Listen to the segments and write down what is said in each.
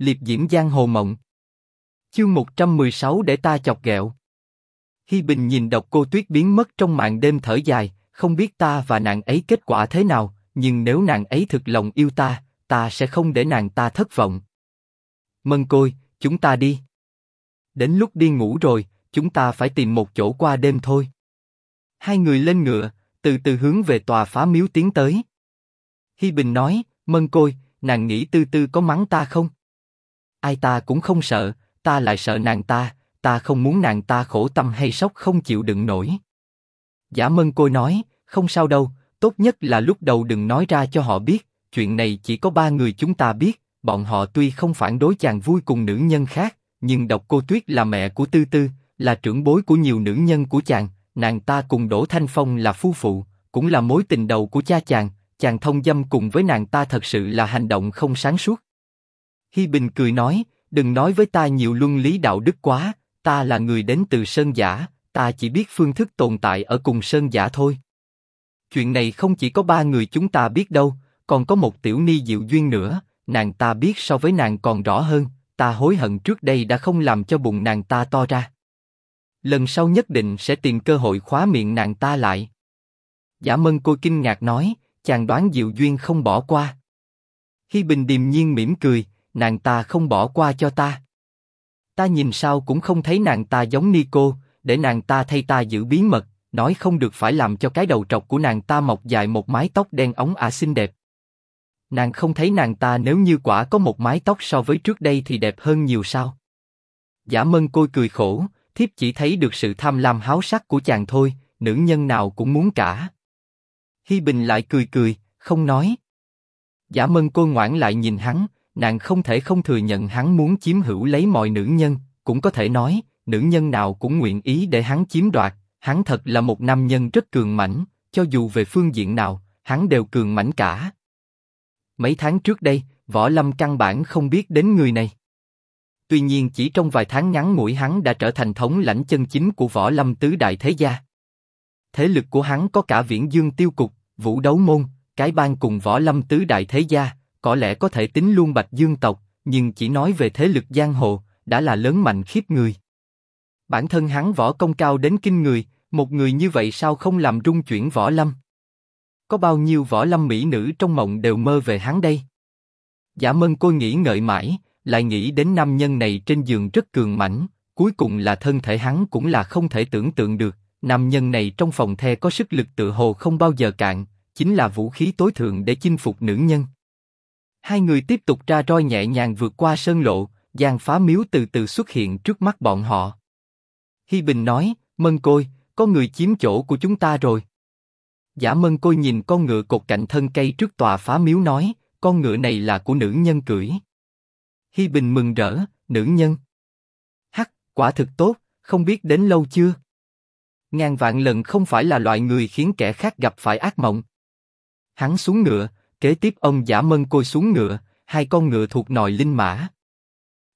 liệp diễm giang hồ mộng. Chương 116 để ta chọc ghẹo. Hi Bình nhìn độc cô tuyết biến mất trong màn đêm thở dài, không biết ta và nàng ấy kết quả thế nào, nhưng nếu nàng ấy thực lòng yêu ta, ta sẽ không để nàng ta thất vọng. Mân côi, chúng ta đi. Đến lúc đi ngủ rồi, chúng ta phải tìm một chỗ qua đêm thôi. Hai người lên ngựa, từ từ hướng về tòa phá miếu tiến tới. Hi Bình nói, Mân côi, nàng nghĩ tư tư có mắng ta không? Ai ta cũng không sợ, ta lại sợ nàng ta, ta không muốn nàng ta khổ tâm hay sốc không chịu đựng nổi. Giả Mân côi nói, không sao đâu, tốt nhất là lúc đầu đừng nói ra cho họ biết, chuyện này chỉ có ba người chúng ta biết, bọn họ tuy không phản đối chàng vui cùng nữ nhân khác, nhưng độc cô Tuyết là mẹ của Tư Tư, là trưởng bối của nhiều nữ nhân của chàng, nàng ta cùng Đỗ Thanh Phong là phu phụ, cũng là mối tình đầu của cha chàng, chàng thông dâm cùng với nàng ta thật sự là hành động không sáng suốt. Hi Bình cười nói, đừng nói với ta nhiều luân lý đạo đức quá, ta là người đến từ Sơn Giả, ta chỉ biết phương thức tồn tại ở cùng Sơn Giả thôi. Chuyện này không chỉ có ba người chúng ta biết đâu, còn có một tiểu ni diệu duyên nữa, nàng ta biết so với nàng còn rõ hơn, ta hối hận trước đây đã không làm cho bụng nàng ta to ra. Lần sau nhất định sẽ tìm cơ hội khóa miệng nàng ta lại. Giả Mân cô kinh ngạc nói, chàng đoán Diệu Duyên không bỏ qua. Hi Bình điềm nhiên mỉm cười, nàng ta không bỏ qua cho ta. Ta nhìn sao cũng không thấy nàng ta giống ni cô, để nàng ta thay ta giữ bí mật, nói không được phải làm cho cái đầu trọc của nàng ta mọc dài một mái tóc đen óng ả à xinh đẹp. Nàng không thấy nàng ta nếu như quả có một mái tóc so với trước đây thì đẹp hơn nhiều sao? Giả Mân Côi cười khổ, thiếp chỉ thấy được sự tham lam háo sắc của chàng thôi, nữ nhân nào cũng muốn cả. Hi Bình lại cười cười, không nói. Giả Mân Côi ngoãn lại nhìn hắn, nàng không thể không thừa nhận hắn muốn chiếm hữu lấy mọi nữ nhân, cũng có thể nói, nữ nhân nào cũng nguyện ý để hắn chiếm đoạt. Hắn thật là một nam nhân rất cường mãnh, cho dù về phương diện nào, hắn đều cường mãnh cả. Mấy tháng trước đây, Võ Lâm căn bản không biết đến người này. Tuy nhiên chỉ trong vài tháng ngắn ngủi hắn đã trở thành thống lãnh chân chính của Võ Lâm tứ đại thế gia. Thế lực của hắn có cả Viễn Dương Tiêu Cục, Vũ Đấu Môn, cái bang cùng Võ Lâm tứ đại thế gia, có lẽ có thể tính luôn Bạch Dương tộc, nhưng chỉ nói về thế lực giang hồ, đã là lớn mạnh khiếp người. Bản thân hắn võ công cao đến kinh người, một người như vậy sao không làm rung chuyển võ lâm? Có bao nhiêu võ lâm mỹ nữ trong mộng đều mơ về hắn đây? Giả Mân cô nghĩ ngợi mãi, lại nghĩ đến nam nhân này trên giường rất cường mãnh, cuối cùng là thân thể hắn cũng là không thể tưởng tượng được. Nam nhân này trong phòng the có sức lực tự hồ không bao giờ cạn, chính là vũ khí tối thượng để chinh phục nữ nhân. Hai người tiếp tục ra roi nhẹ nhàng vượt qua sơn lộ, giang phá miếu từ từ xuất hiện trước mắt bọn họ. Hi Bình nói, Mân Côi, có người chiếm chỗ của chúng ta rồi. Giả Mân Côi nhìn con ngựa cột cạnh thân cây trước tòa phá miếu nói, con ngựa này là của nữ nhân cưỡi. Hi Bình mừng rỡ, nữ nhân. Hắc, quả thực tốt, không biết đến lâu chưa. Ngàn vạn lần không phải là loại người khiến kẻ khác gặp phải ác mộng. Hắn xuống ngựa, kế tiếp ông Giả Mân Côi xuống ngựa, hai con ngựa thuộc nòi linh mã.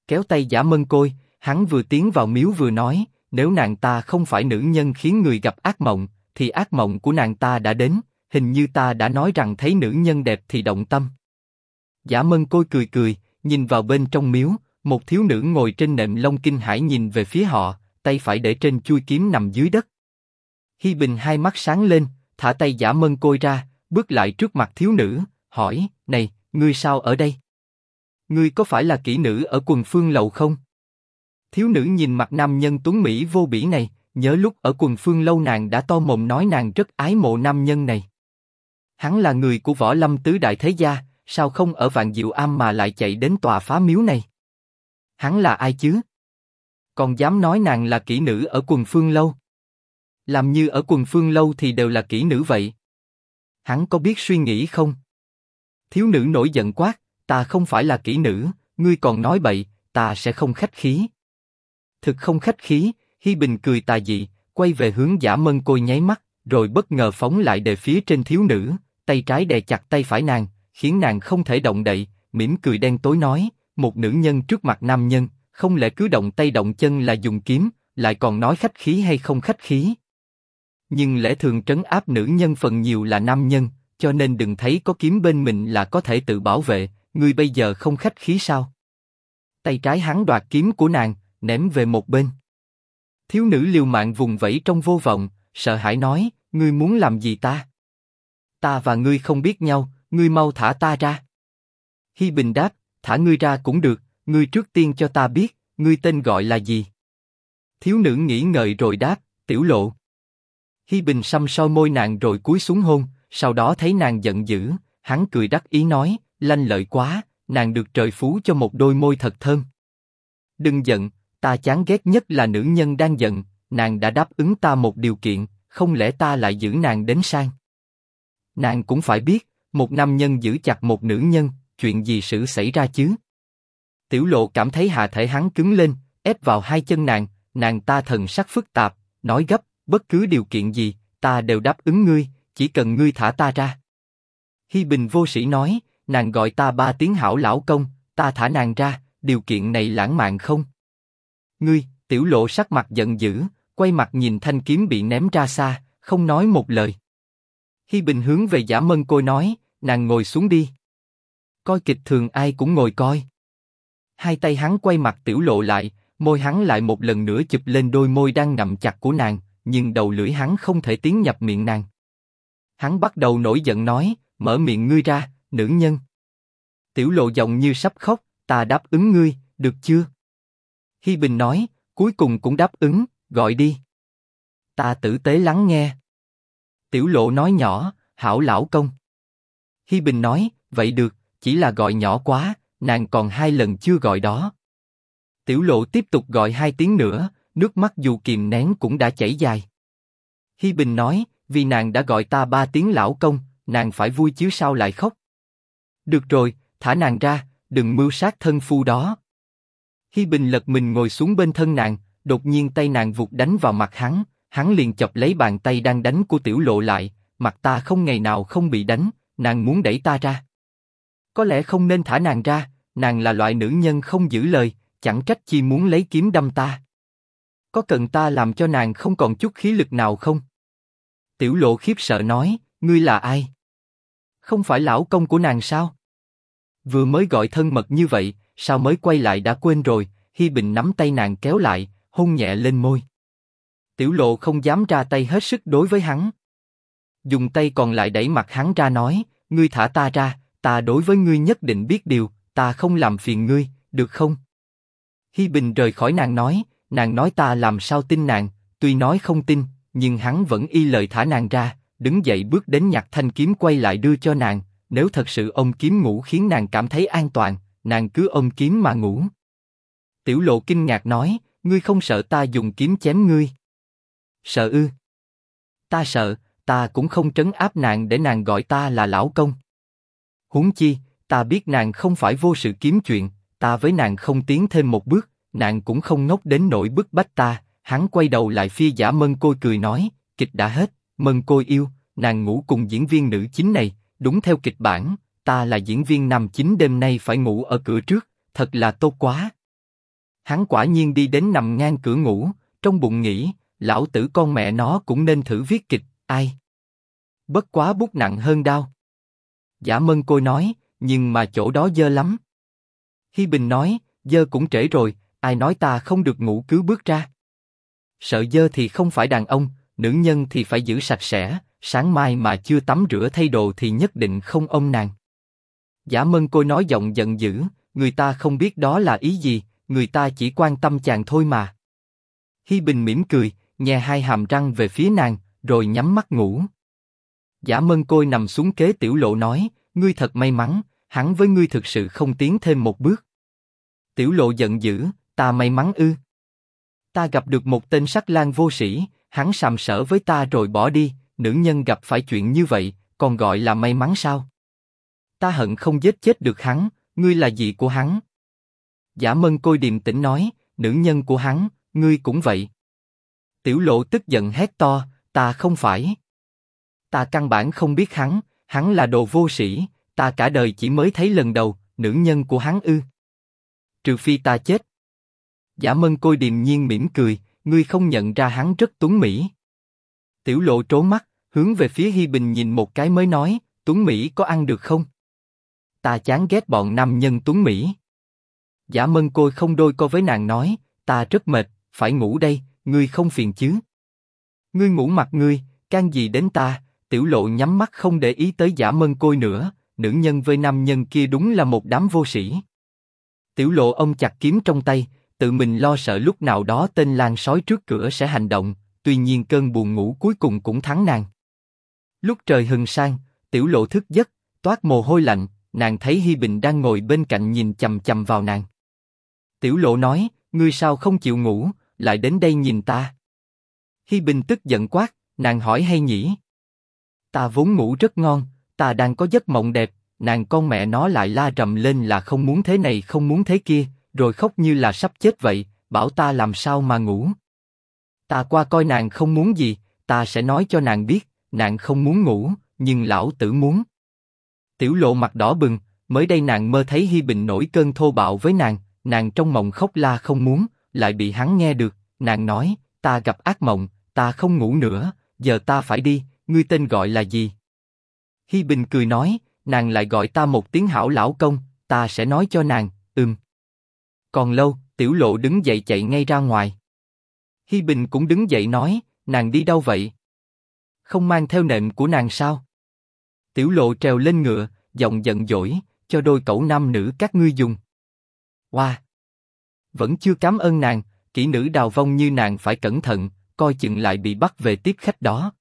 Kéo tay Giả Mân Côi, hắn vừa tiến vào miếu vừa nói, nếu nàng ta không phải nữ nhân khiến người gặp ác mộng, thì ác mộng của nàng ta đã đến. Hình như ta đã nói rằng thấy nữ nhân đẹp thì động tâm. Giả Mân Côi cười cười, nhìn vào bên trong miếu, một thiếu nữ ngồi trên nệm lông kinh hải nhìn về phía họ, tay phải để trên chui kiếm nằm dưới đất. Hi Bình hai mắt sáng lên, thả tay Giả Mân Côi ra, bước lại trước mặt thiếu nữ, hỏi: này, ngươi sao ở đây? Ngươi có phải là kỹ nữ ở quần phương lầu không? Thiếu nữ nhìn mặt nam nhân tuấn mỹ vô bỉ này, nhớ lúc ở quần phương lâu nàng đã to mồm nói nàng rất ái mộ nam nhân này. Hắn là người của võ lâm tứ đại thế gia, sao không ở vạn diệu am mà lại chạy đến tòa phá miếu này? Hắn là ai chứ? Còn dám nói nàng là kỹ nữ ở quần phương lâu? Làm như ở quần phương lâu thì đều là kỹ nữ vậy. Hắn có biết suy nghĩ không? Thiếu nữ nổi giận quát, ta không phải là kỹ nữ, ngươi còn nói bậy, ta sẽ không khách khí. Thực không khách khí, Hi Bình cười tà dị, quay về hướng giả mân côi nháy mắt, rồi bất ngờ phóng lại đề phía trên thiếu nữ, tay trái đè chặt tay phải nàng, khiến nàng không thể động đậy, mỉm cười đen tối nói, một nữ nhân trước mặt nam nhân, không lẽ cứ động tay động chân là dùng kiếm, lại còn nói khách khí hay không khách khí? Nhưng lẽ thường trấn áp nữ nhân phần nhiều là nam nhân, cho nên đừng thấy có kiếm bên mình là có thể tự bảo vệ, ngươi bây giờ không khách khí sao? tay trái hắn đoạt kiếm của nàng, ném về một bên. Thiếu nữ liều mạng vùng vẫy trong vô vọng, sợ hãi nói, ngươi muốn làm gì ta? Ta và ngươi không biết nhau, ngươi mau thả ta ra. Hi Bình đáp, thả ngươi ra cũng được, ngươi trước tiên cho ta biết, ngươi tên gọi là gì? Thiếu nữ nghĩ ngợi rồi đáp, tiểu lộ. Hi Bình xăm soi môi nàng rồi cúi xuống hôn, sau đó thấy nàng giận dữ, hắn cười đắc ý nói, lanh lợi quá, nàng được trời phú cho một đôi môi thật thơm. Đừng giận, ta chán ghét nhất là nữ nhân đang giận, nàng đã đáp ứng ta một điều kiện, không lẽ ta lại giữ nàng đến sang? Nàng cũng phải biết, một nam nhân giữ chặt một nữ nhân, chuyện gì sự xảy ra chứ? Tiểu lộ cảm thấy hạ thể hắn cứng lên, ép vào hai chân nàng, nàng ta thần sắc phức tạp, nói gấp, bất cứ điều kiện gì, ta đều đáp ứng ngươi, chỉ cần ngươi thả ta ra. Hi Bình vô sĩ nói, nàng gọi ta ba tiếng hảo lão công, ta thả nàng ra, điều kiện này lãng mạn không? Ngươi, tiểu lộ sắc mặt giận dữ, quay mặt nhìn thanh kiếm bị ném ra xa, không nói một lời. Hi Bình hướng về giả mân côi nói, nàng ngồi xuống đi. Coi kịch thường ai cũng ngồi coi. Hai tay hắn quay mặt tiểu lộ lại, môi hắn lại một lần nữa chụp lên đôi môi đang ngậm chặt của nàng, nhưng đầu lưỡi hắn không thể tiến nhập miệng nàng. Hắn bắt đầu nổi giận nói, mở miệng ngươi ra, nữ nhân. Tiểu lộ giọng như sắp khóc, ta đáp ứng ngươi, được chưa? Hi Bình nói, cuối cùng cũng đáp ứng, gọi đi. Ta tử tế lắng nghe. Tiểu lộ nói nhỏ, hảo lão công. Hi Bình nói, vậy được, chỉ là gọi nhỏ quá, nàng còn hai lần chưa gọi đó. Tiểu lộ tiếp tục gọi hai tiếng nữa, nước mắt dù kìm nén cũng đã chảy dài. Hi Bình nói, vì nàng đã gọi ta ba tiếng lão công, nàng phải vui chứ sao lại khóc. Được rồi, thả nàng ra, đừng mưu sát thân phu đó. Hi Bình lật mình ngồi xuống bên thân nàng, đột nhiên tay nàng vụt đánh vào mặt hắn, hắn liền chọc lấy bàn tay đang đánh của tiểu lộ lại, mặt ta không ngày nào không bị đánh, nàng muốn đẩy ta ra. Có lẽ không nên thả nàng ra, nàng là loại nữ nhân không giữ lời, chẳng trách chi muốn lấy kiếm đâm ta. Có cần ta làm cho nàng không còn chút khí lực nào không? Tiểu lộ khiếp sợ nói, ngươi là ai? Không phải lão công của nàng sao? Vừa mới gọi thân mật như vậy, sao mới quay lại đã quên rồi? Hi Bình nắm tay nàng kéo lại, hôn nhẹ lên môi. Tiểu lộ không dám ra tay hết sức đối với hắn. Dùng tay còn lại đẩy mặt hắn ra nói, ngươi thả ta ra, ta đối với ngươi nhất định biết điều, ta không làm phiền ngươi, được không? Hi Bình rời khỏi nàng nói, nàng nói ta làm sao tin nàng, tuy nói không tin, nhưng hắn vẫn y lời thả nàng ra, đứng dậy bước đến nhặt thanh kiếm quay lại đưa cho nàng. Nếu thật sự ông kiếm ngủ khiến nàng cảm thấy an toàn, nàng cứ ôm kiếm mà ngủ. Tiểu lộ kinh ngạc nói, ngươi không sợ ta dùng kiếm chém ngươi? Sợ ư? Ta sợ, ta cũng không trấn áp nàng để nàng gọi ta là lão công. Huống chi, ta biết nàng không phải vô sự kiếm chuyện, ta với nàng không tiến thêm một bước, nàng cũng không ngốc đến nỗi bức bách ta. Hắn quay đầu lại phía giả mân côi cười nói, kịch đã hết, mân côi yêu, nàng ngủ cùng diễn viên nữ chính này, đúng theo kịch bản, ta là diễn viên nam chính đêm nay phải ngủ ở cửa trước, thật là tốt quá. Hắn quả nhiên đi đến nằm ngang cửa ngủ, trong bụng nghĩ, lão tử con mẹ nó cũng nên thử viết kịch, ai? Bất quá bút nặng hơn đau. Giả Mân Côi nói, nhưng mà chỗ đó dơ lắm. Hi Bình nói, dơ cũng trễ rồi, ai nói ta không được ngủ cứ bước ra. Sợ dơ thì không phải đàn ông, nữ nhân thì phải giữ sạch sẽ, sáng mai mà chưa tắm rửa thay đồ thì nhất định không ôm nàng. Giả Mân Côi nói giọng giận dữ, người ta không biết đó là ý gì, người ta chỉ quan tâm chàng thôi mà. Hi Bình mỉm cười, nhè hai hàm răng về phía nàng, rồi nhắm mắt ngủ. Giả Mân Côi nằm xuống kế tiểu lộ nói, ngươi thật may mắn, hắn với ngươi thực sự không tiến thêm một bước. Tiểu lộ giận dữ, ta may mắn ư? Ta gặp được một tên sắc lang vô sĩ, hắn sàm sỡ với ta rồi bỏ đi, nữ nhân gặp phải chuyện như vậy, còn gọi là may mắn sao? Ta hận không giết chết được hắn, ngươi là gì của hắn? Giả Mân Côi điềm tĩnh nói, nữ nhân của hắn, ngươi cũng vậy. Tiểu Lộ tức giận hét to, ta không phải. Ta căn bản không biết hắn, hắn là đồ vô sĩ, ta cả đời chỉ mới thấy lần đầu, nữ nhân của hắn ư. Trừ phi ta chết. Giả Mân Côi điềm nhiên mỉm cười, ngươi không nhận ra hắn rất tuấn mỹ. Tiểu Lộ trố mắt, hướng về phía Hi Bình nhìn một cái mới nói, tuấn mỹ có ăn được không? Ta chán ghét bọn nam nhân tuấn mỹ. Giả Mân Côi không đôi co với nàng nói, ta rất mệt, phải ngủ đây, ngươi không phiền chứ? Ngươi ngủ mặt ngươi, can gì đến ta? Tiểu Lộ nhắm mắt không để ý tới Giả Mân Côi nữa, nữ nhân với nam nhân kia đúng là một đám vô sĩ. Tiểu Lộ ông chặt kiếm trong tay, tự mình lo sợ lúc nào đó tên lang sói trước cửa sẽ hành động, tuy nhiên cơn buồn ngủ cuối cùng cũng thắng nàng. Lúc trời hừng sang, Tiểu Lộ thức giấc, toát mồ hôi lạnh, nàng thấy Hi Bình đang ngồi bên cạnh nhìn chầm chầm vào nàng. Tiểu Lộ nói, ngươi sao không chịu ngủ, lại đến đây nhìn ta. Hi Bình tức giận quát, nàng hỏi hay nhỉ? Ta vốn ngủ rất ngon, ta đang có giấc mộng đẹp, nàng con mẹ nó lại la rầm lên là không muốn thế này không muốn thế kia, rồi khóc như là sắp chết vậy, bảo ta làm sao mà ngủ. Ta qua coi nàng không muốn gì, ta sẽ nói cho nàng biết, nàng không muốn ngủ, nhưng lão tử muốn. Tiểu lộ mặt đỏ bừng, mới đây nàng mơ thấy Hi Bình nổi cơn thô bạo với nàng, nàng trong mộng khóc la không muốn, lại bị hắn nghe được, nàng nói, ta gặp ác mộng, ta không ngủ nữa, giờ ta phải đi, ngươi tên gọi là gì? Hi Bình cười nói, nàng lại gọi ta một tiếng hảo lão công, ta sẽ nói cho nàng, ừm. Còn lâu, Tiểu Lộ đứng dậy chạy ngay ra ngoài. Hi Bình cũng đứng dậy nói, nàng đi đâu vậy? Không mang theo nệm của nàng sao? Tiểu Lộ trèo lên ngựa, giọng giận dỗi, cho đôi cậu nam nữ các ngươi dùng. Wow! Vẫn chưa cảm ơn nàng, kỹ nữ đào vong như nàng phải cẩn thận, coi chừng lại bị bắt về tiếp khách đó.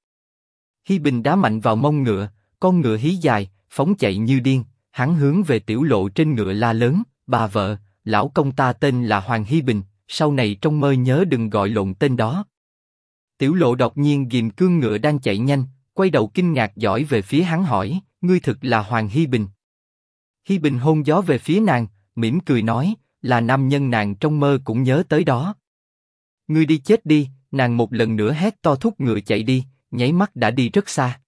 Hi Bình đá mạnh vào mông ngựa, con ngựa hí dài, phóng chạy như điên, hắn hướng về tiểu lộ trên ngựa la lớn, bà vợ, lão công ta tên là Hoàng Hi Bình, sau này trong mơ nhớ đừng gọi lộn tên đó. Tiểu lộ đột nhiên ghim cương ngựa đang chạy nhanh, quay đầu kinh ngạc dõi về phía hắn hỏi, ngươi thực là Hoàng Hi Bình. Hi Bình hôn gió về phía nàng, mỉm cười nói, là nam nhân nàng trong mơ cũng nhớ tới đó. Ngươi đi chết đi, nàng một lần nữa hét to thúc ngựa chạy đi, nháy mắt đã đi rất xa.